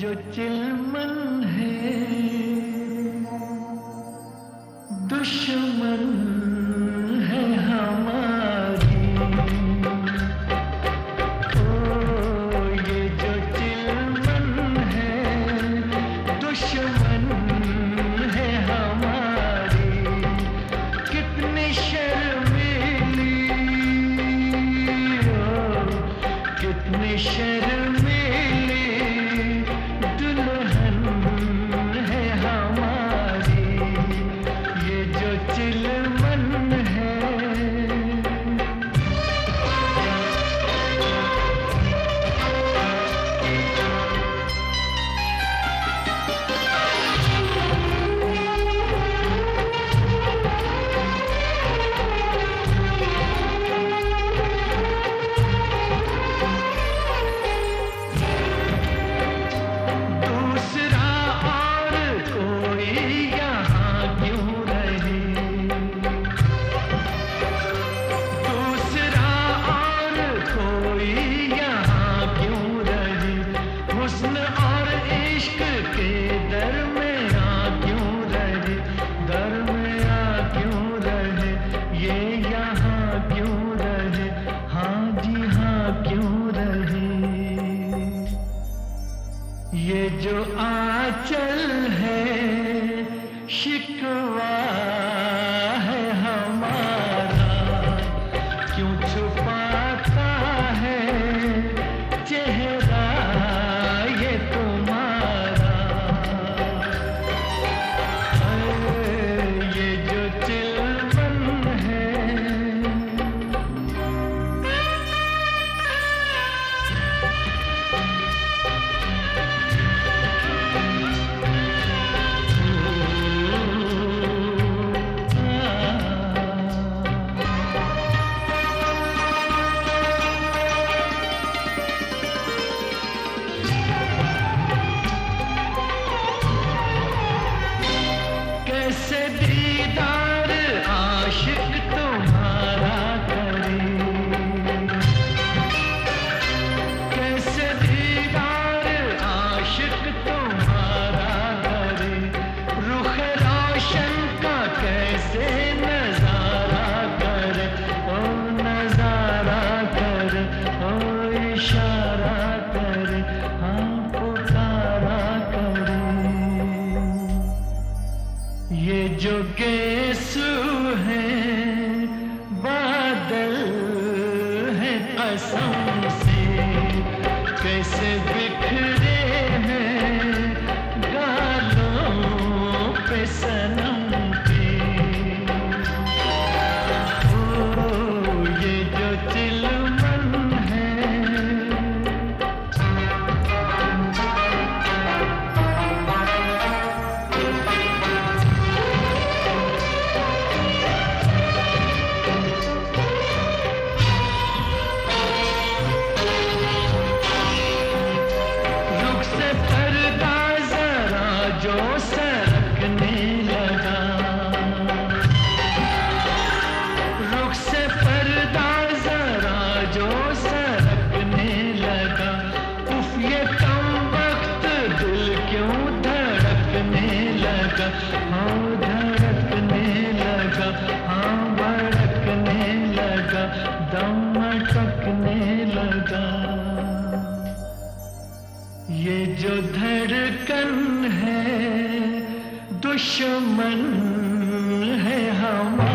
जो चिलमन है दुश्मन जो आचा लगा। ये वक्त दिल क्यों धड़कने लगा? हाँ, धड़कने लगा। हाँ, भड़कने लगा। दम लगा। ये जो धड़कन है, दुश्मन है हम।